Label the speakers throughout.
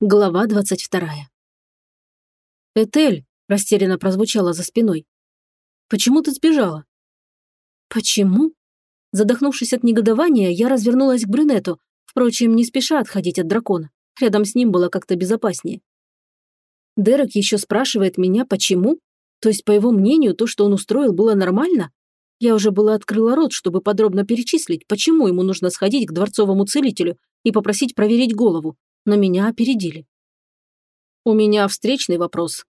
Speaker 1: Глава двадцать вторая. «Этель!» – растерянно прозвучало за спиной. «Почему ты сбежала?» «Почему?» Задохнувшись от негодования, я развернулась к брюнету, впрочем, не спеша отходить от дракона. Рядом с ним было как-то безопаснее. Дерек еще спрашивает меня, почему? То есть, по его мнению, то, что он устроил, было нормально? Я уже была открыла рот, чтобы подробно перечислить, почему ему нужно сходить к дворцовому целителю и попросить проверить голову, но меня опередили. «У меня встречный вопрос.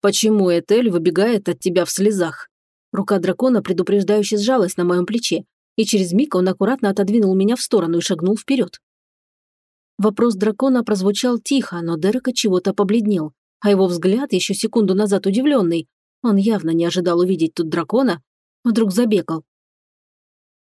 Speaker 1: Почему Этель выбегает от тебя в слезах?» Рука дракона предупреждающе сжалась на моем плече, и через миг он аккуратно отодвинул меня в сторону и шагнул вперед. Вопрос дракона прозвучал тихо, но Дерек от чего-то побледнел, а его взгляд, еще секунду назад удивленный, он явно не ожидал увидеть тут дракона, вдруг забегал.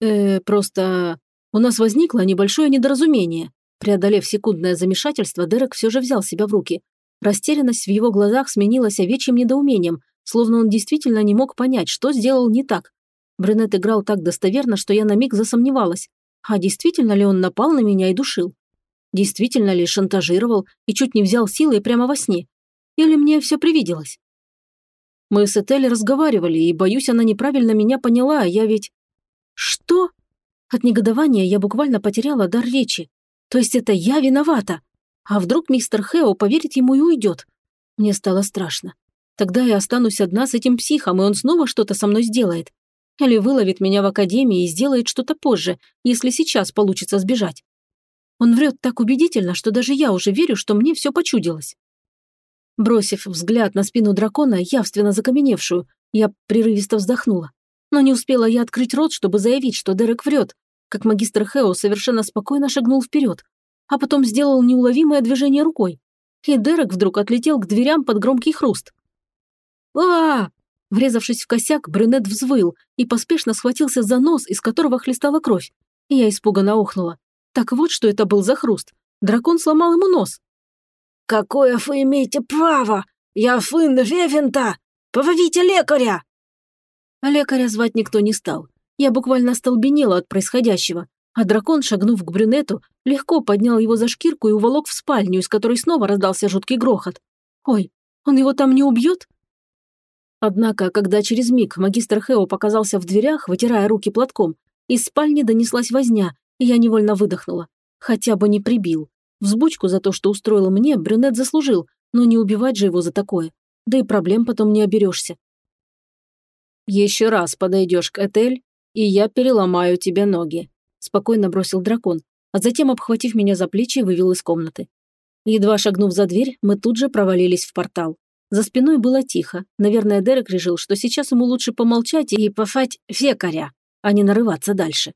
Speaker 1: «Э, просто у нас возникло небольшое недоразумение. Преодолев секундное замешательство, Дерек все же взял себя в руки. Растерянность в его глазах сменилась овечьим недоумением, словно он действительно не мог понять, что сделал не так. Брюнет играл так достоверно, что я на миг засомневалась. А действительно ли он напал на меня и душил? Действительно ли шантажировал и чуть не взял силой прямо во сне? Или мне все привиделось? Мы с Этель разговаривали, и, боюсь, она неправильно меня поняла, а я ведь... Что? От негодования я буквально потеряла дар речи. То есть это я виновата? А вдруг мистер Хэо поверит ему и уйдет? Мне стало страшно. Тогда я останусь одна с этим психом, и он снова что-то со мной сделает. Или выловит меня в академии и сделает что-то позже, если сейчас получится сбежать. Он врет так убедительно, что даже я уже верю, что мне все почудилось. Бросив взгляд на спину дракона, явственно закаменевшую, я прерывисто вздохнула. Но не успела я открыть рот, чтобы заявить, что Дерек врет, как магистр Хео совершенно спокойно шагнул вперед, а потом сделал неуловимое движение рукой. И Дерек вдруг отлетел к дверям под громкий хруст. а, Врезавшись в косяк, брюнет взвыл и поспешно схватился за нос, из которого хлестала кровь. И я испуганно охнула. Так вот, что это был за хруст. Дракон сломал ему нос.
Speaker 2: «Какое вы имеете право? Я сын Вевента! Пововите лекаря!»
Speaker 1: Лекаря звать никто не стал. Я буквально остолбенела от происходящего, а дракон, шагнув к брюнету, легко поднял его за шкирку и уволок в спальню, из которой снова раздался жуткий грохот. «Ой, он его там не убьет?» Однако, когда через миг магистр Хео показался в дверях, вытирая руки платком, из спальни донеслась возня, и я невольно выдохнула. Хотя бы не прибил. Взбучку за то, что устроил мне, брюнет заслужил, но не убивать же его за такое. Да и проблем потом не оберешься. «Еще раз подойдешь к Этель, и я переломаю тебе ноги», – спокойно бросил дракон, а затем, обхватив меня за плечи, вывел из комнаты. Едва шагнув за дверь, мы тут же провалились в портал. За спиной было тихо. Наверное, Дерек решил, что сейчас ему лучше помолчать и пофать фекаря, а не нарываться дальше.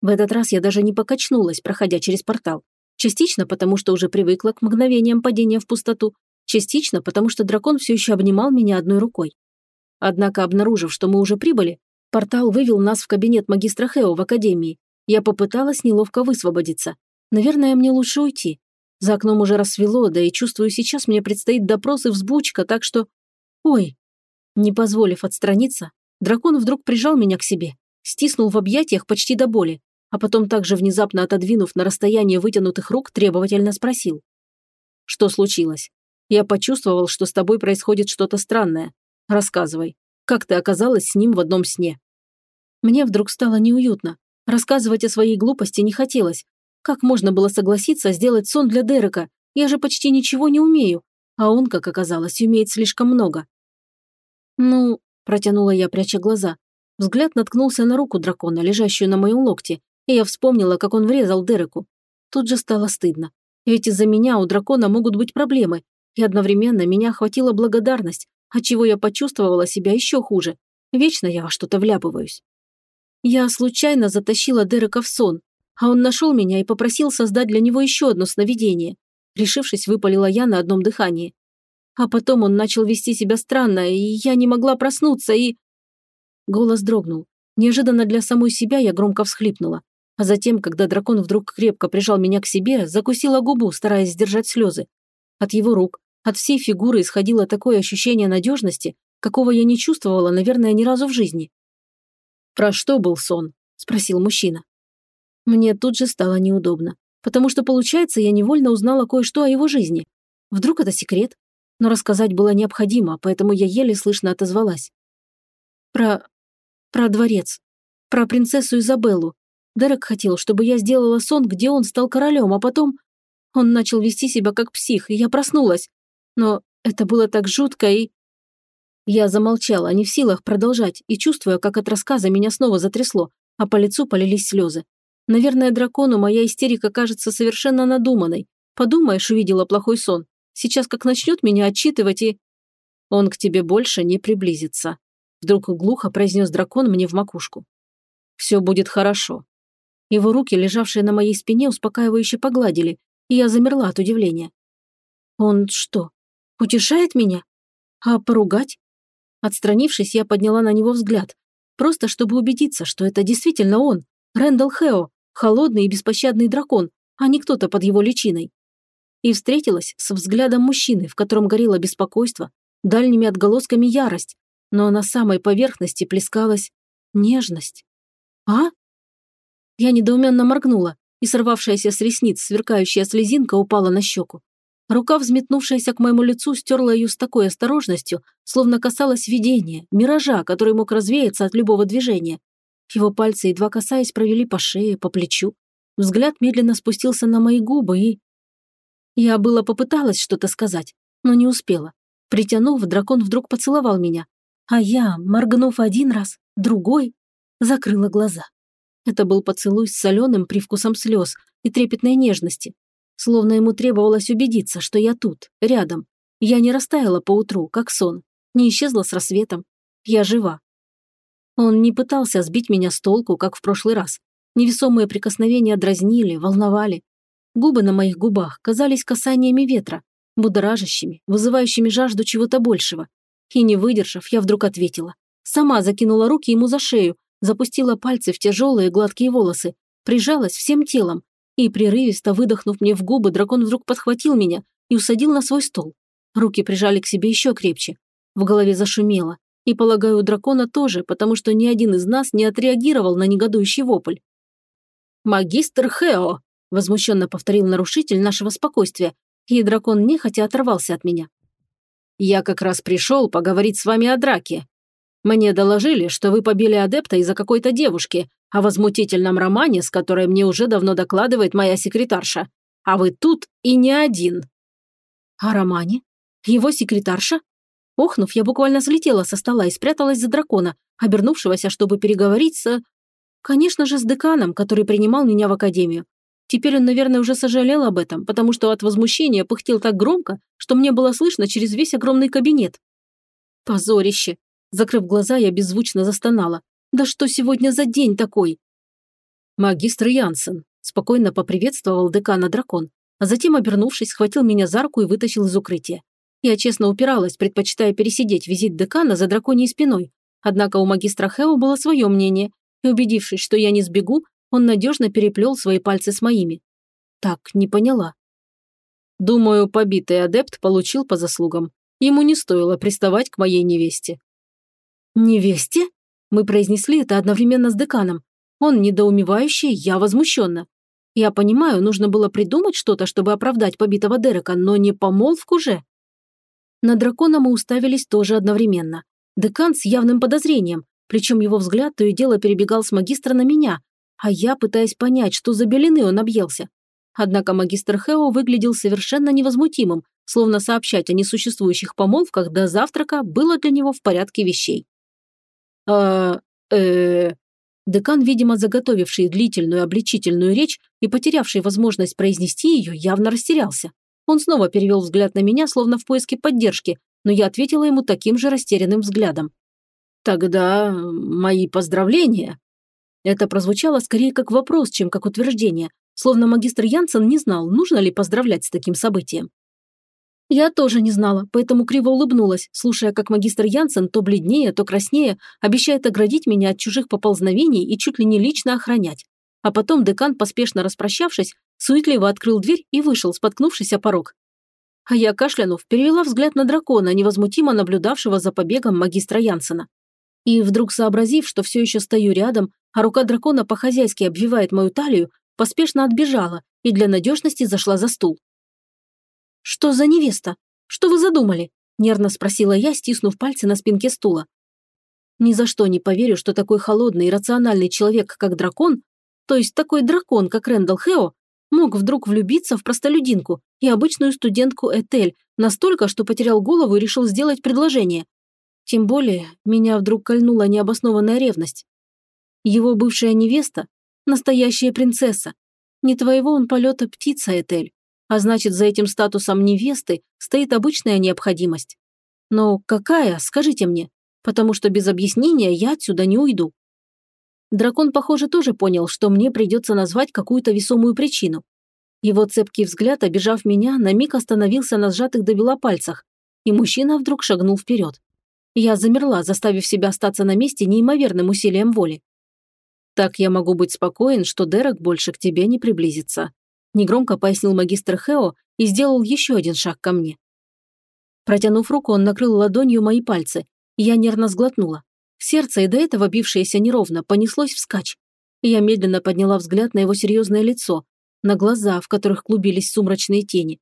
Speaker 1: В этот раз я даже не покачнулась, проходя через портал. Частично потому, что уже привыкла к мгновениям падения в пустоту, частично потому, что дракон все еще обнимал меня одной рукой. Однако, обнаружив, что мы уже прибыли, Портал вывел нас в кабинет магистра Хео в академии. Я попыталась неловко высвободиться. Наверное, мне лучше уйти. За окном уже рассвело, да и чувствую, сейчас мне предстоит допрос и взбучка, так что... Ой! Не позволив отстраниться, дракон вдруг прижал меня к себе, стиснул в объятиях почти до боли, а потом также внезапно отодвинув на расстояние вытянутых рук, требовательно спросил. «Что случилось? Я почувствовал, что с тобой происходит что-то странное. Рассказывай, как ты оказалась с ним в одном сне?» Мне вдруг стало неуютно. Рассказывать о своей глупости не хотелось. Как можно было согласиться сделать сон для Дерека? Я же почти ничего не умею. А он, как оказалось, умеет слишком много. «Ну», – протянула я, пряча глаза. Взгляд наткнулся на руку дракона, лежащую на моем локте, и я вспомнила, как он врезал Дереку. Тут же стало стыдно. Ведь из-за меня у дракона могут быть проблемы, и одновременно меня охватила благодарность, отчего я почувствовала себя еще хуже. Вечно я во что-то вляпываюсь. Я случайно затащила Дерека в сон, а он нашел меня и попросил создать для него еще одно сновидение. Решившись, выпалила я на одном дыхании. А потом он начал вести себя странно, и я не могла проснуться, и... Голос дрогнул. Неожиданно для самой себя я громко всхлипнула. А затем, когда дракон вдруг крепко прижал меня к себе, закусила губу, стараясь сдержать слезы. От его рук, от всей фигуры исходило такое ощущение надежности, какого я не чувствовала, наверное, ни разу в жизни. «Про что был сон?» – спросил мужчина. Мне тут же стало неудобно, потому что, получается, я невольно узнала кое-что о его жизни, Вдруг это секрет? Но рассказать было необходимо, поэтому я еле слышно отозвалась. Про... про дворец. Про принцессу Изабеллу. Дерек хотел, чтобы я сделала сон, где он стал королем, а потом... Он начал вести себя как псих, и я проснулась. Но это было так жутко и... Я замолчала, не в силах продолжать, и чувствуя, как от рассказа меня снова затрясло, а по лицу полились слезы. Наверное, дракону моя истерика кажется совершенно надуманной. Подумаешь, увидела плохой сон. Сейчас как начнет меня отчитывать и... Он к тебе больше не приблизится. Вдруг глухо произнес дракон мне в макушку. Все будет хорошо. Его руки, лежавшие на моей спине, успокаивающе погладили, и я замерла от удивления. Он что, утешает меня? А поругать? Отстранившись, я подняла на него взгляд, просто чтобы убедиться, что это действительно он, Рэндалл Хео, холодный и беспощадный дракон, а не кто-то под его личиной. И встретилась с взглядом мужчины, в котором горело беспокойство, дальними отголосками ярость, но на самой поверхности плескалась нежность. «А?» Я недоуменно моргнула, и сорвавшаяся с ресниц сверкающая слезинка упала на щеку. Рука, взметнувшаяся к моему лицу, стерла ее с такой осторожностью, словно касалась видения, миража, который мог развеяться от любого движения. Его пальцы, едва касаясь, провели по шее, по плечу. Взгляд медленно спустился на мои губы и... Я было попыталась что-то сказать, но не успела. Притянув, дракон вдруг поцеловал меня. А я, моргнув один раз, другой, закрыла глаза. Это был поцелуй с соленым привкусом слез и трепетной нежности. Словно ему требовалось убедиться, что я тут, рядом. Я не растаяла поутру, как сон, не исчезла с рассветом. Я жива. Он не пытался сбить меня с толку, как в прошлый раз. Невесомые прикосновения дразнили, волновали. Губы на моих губах казались касаниями ветра, будоражащими, вызывающими жажду чего-то большего. И не выдержав, я вдруг ответила. Сама закинула руки ему за шею, запустила пальцы в тяжелые гладкие волосы, прижалась всем телом, и, прерывисто выдохнув мне в губы, дракон вдруг подхватил меня и усадил на свой стол. Руки прижали к себе еще крепче. В голове зашумело. И, полагаю, у дракона тоже, потому что ни один из нас не отреагировал на негодующий вопль. «Магистр Хео!» – возмущенно повторил нарушитель нашего спокойствия, и дракон нехотя оторвался от меня. «Я как раз пришел поговорить с вами о драке. Мне доложили, что вы побили адепта из-за какой-то девушки, о возмутительном романе, с которой мне уже давно докладывает моя секретарша. А вы тут и не один». «О романе? Его секретарша?» Охнув, я буквально слетела со стола и спряталась за дракона, обернувшегося, чтобы переговорить с... Конечно же, с деканом, который принимал меня в академию. Теперь он, наверное, уже сожалел об этом, потому что от возмущения пыхтел так громко, что мне было слышно через весь огромный кабинет. Позорище. Закрыв глаза, я беззвучно застонала. «Да что сегодня за день такой?» «Магистр Янсен», – спокойно поприветствовал декана дракон, а затем, обернувшись, схватил меня за руку и вытащил из укрытия. Я честно упиралась, предпочитая пересидеть визит декана за драконьей спиной. Однако у магистра Хео было свое мнение, и убедившись, что я не сбегу, он надежно переплел свои пальцы с моими. Так, не поняла. Думаю, побитый адепт получил по заслугам. Ему не стоило приставать к моей невесте. «Невесте?» Мы произнесли это одновременно с деканом. Он недоумевающий, я возмущенно. Я понимаю, нужно было придумать что-то, чтобы оправдать побитого Дерека, но не помолвку же. На дракона мы уставились тоже одновременно. Декан с явным подозрением, причем его взгляд то и дело перебегал с магистра на меня, а я пытаясь понять, что за белины он объелся. Однако магистр Хео выглядел совершенно невозмутимым, словно сообщать о несуществующих помолвках до завтрака было для него в порядке вещей. «А... э...» Декан, видимо, заготовивший длительную обличительную речь и потерявший возможность произнести ее, явно растерялся. Он снова перевел взгляд на меня, словно в поиске поддержки, но я ответила ему таким же растерянным взглядом. «Тогда мои поздравления». Это прозвучало скорее как вопрос, чем как утверждение, словно магистр Янсен не знал, нужно ли поздравлять с таким событием. Я тоже не знала, поэтому криво улыбнулась, слушая, как магистр Янсен то бледнее, то краснее обещает оградить меня от чужих поползновений и чуть ли не лично охранять. А потом декан, поспешно распрощавшись, суетливо открыл дверь и вышел, споткнувшись о порог. А я, кашлянув, перевела взгляд на дракона, невозмутимо наблюдавшего за побегом магистра Янсена. И вдруг сообразив, что все еще стою рядом, а рука дракона по-хозяйски обвивает мою талию, поспешно отбежала и для надежности зашла за стул. «Что за невеста? Что вы задумали?» – нервно спросила я, стиснув пальцы на спинке стула. Ни за что не поверю, что такой холодный и рациональный человек, как дракон, то есть такой дракон, как Рэндалл Хео, мог вдруг влюбиться в простолюдинку и обычную студентку Этель настолько, что потерял голову и решил сделать предложение. Тем более, меня вдруг кольнула необоснованная ревность. Его бывшая невеста – настоящая принцесса. Не твоего он полета птица, Этель. А значит, за этим статусом невесты стоит обычная необходимость. Но какая, скажите мне, потому что без объяснения я отсюда не уйду. Дракон, похоже, тоже понял, что мне придется назвать какую-то весомую причину. Его цепкий взгляд, обижав меня, на миг остановился на сжатых до бела пальцах, и мужчина вдруг шагнул вперед. Я замерла, заставив себя остаться на месте неимоверным усилием воли. «Так я могу быть спокоен, что Дерек больше к тебе не приблизится», негромко пояснил магистр Хео и сделал еще один шаг ко мне. Протянув руку, он накрыл ладонью мои пальцы, я нервно сглотнула. Сердце, и до этого бившееся неровно, понеслось вскачь. Я медленно подняла взгляд на его серьезное лицо, на глаза, в которых клубились сумрачные тени.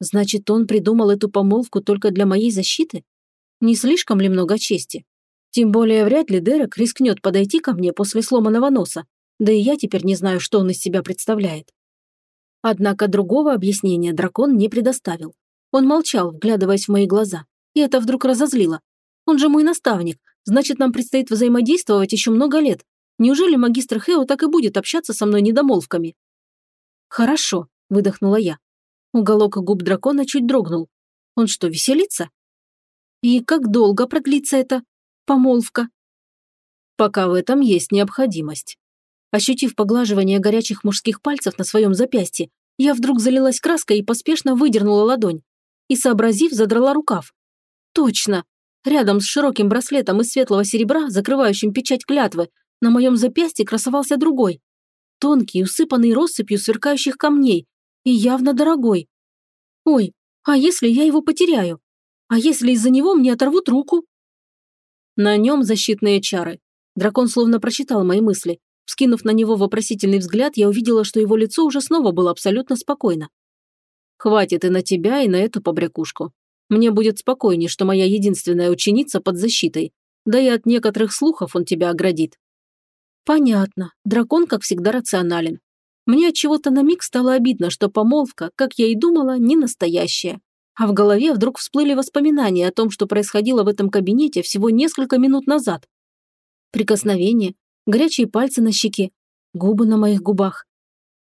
Speaker 1: Значит, он придумал эту помолвку только для моей защиты? Не слишком ли много чести? Тем более вряд ли Дерек рискнет подойти ко мне после сломанного носа, да и я теперь не знаю, что он из себя представляет. Однако другого объяснения дракон не предоставил. Он молчал, вглядываясь в мои глаза, и это вдруг разозлило. Он же мой наставник, значит, нам предстоит взаимодействовать еще много лет. Неужели магистр Хео так и будет общаться со мной недомолвками? Хорошо, выдохнула я. Уголок губ дракона чуть дрогнул. Он что, веселится? И как долго продлится эта помолвка? Пока в этом есть необходимость. Ощутив поглаживание горячих мужских пальцев на своем запястье, я вдруг залилась краской и поспешно выдернула ладонь. И, сообразив, задрала рукав. Точно, Рядом с широким браслетом из светлого серебра, закрывающим печать клятвы, на моем запястье красовался другой. Тонкий, усыпанный россыпью сверкающих камней и явно дорогой. Ой, а если я его потеряю? А если из-за него мне оторвут руку? На нем защитные чары. Дракон словно прочитал мои мысли. Вскинув на него вопросительный взгляд, я увидела, что его лицо уже снова было абсолютно спокойно. «Хватит и на тебя, и на эту побрякушку. Мне будет спокойнее, что моя единственная ученица под защитой, да и от некоторых слухов он тебя оградит». «Понятно. Дракон, как всегда, рационален. Мне от чего-то на миг стало обидно, что помолвка, как я и думала, не настоящая. А в голове вдруг всплыли воспоминания о том, что происходило в этом кабинете всего несколько минут назад. Прикосновение, горячие пальцы на щеке, губы на моих губах.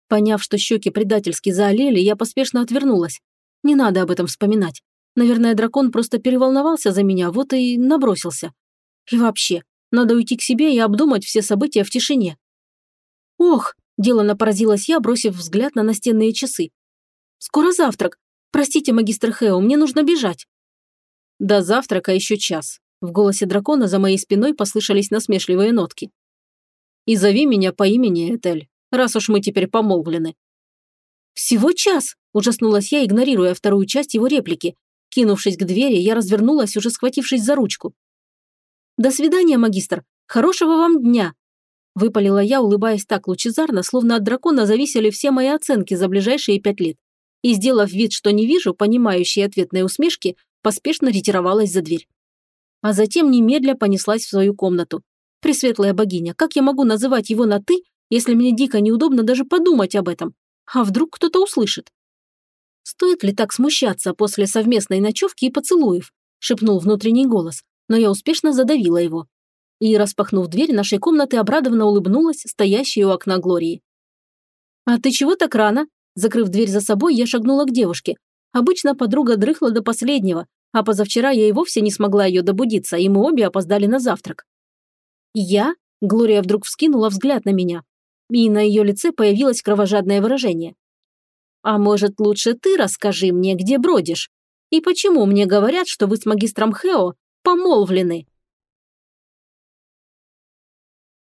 Speaker 1: Поняв, что щеки предательски заолели, я поспешно отвернулась. Не надо об этом вспоминать. Наверное, дракон просто переволновался за меня, вот и набросился. И вообще, надо уйти к себе и обдумать все события в тишине. Ох, делано поразилась я, бросив взгляд на настенные часы. Скоро завтрак. Простите, магистр Хео, мне нужно бежать. До завтрака еще час. В голосе дракона за моей спиной послышались насмешливые нотки. И зови меня по имени Этель, раз уж мы теперь помолвлены. Всего час, ужаснулась я, игнорируя вторую часть его реплики, Кинувшись к двери, я развернулась, уже схватившись за ручку. «До свидания, магистр! Хорошего вам дня!» Выпалила я, улыбаясь так лучезарно, словно от дракона зависели все мои оценки за ближайшие пять лет. И, сделав вид, что не вижу, понимающие ответные усмешки, поспешно ретировалась за дверь. А затем немедля понеслась в свою комнату. Пресветлая богиня, как я могу называть его на «ты», если мне дико неудобно даже подумать об этом? А вдруг кто-то услышит? Стоит ли так смущаться после совместной ночевки и поцелуев? шепнул внутренний голос, но я успешно задавила его. И, распахнув дверь нашей комнаты, обрадованно улыбнулась стоящей у окна Глории. «А ты чего так рано?» Закрыв дверь за собой, я шагнула к девушке. Обычно подруга дрыхла до последнего, а позавчера я и вовсе не смогла ее добудиться, и мы обе опоздали на завтрак. «Я?» – Глория вдруг вскинула взгляд на меня. И на ее лице появилось кровожадное выражение. А может, лучше ты расскажи мне, где бродишь? И почему мне говорят, что вы с магистром Хео помолвлены?»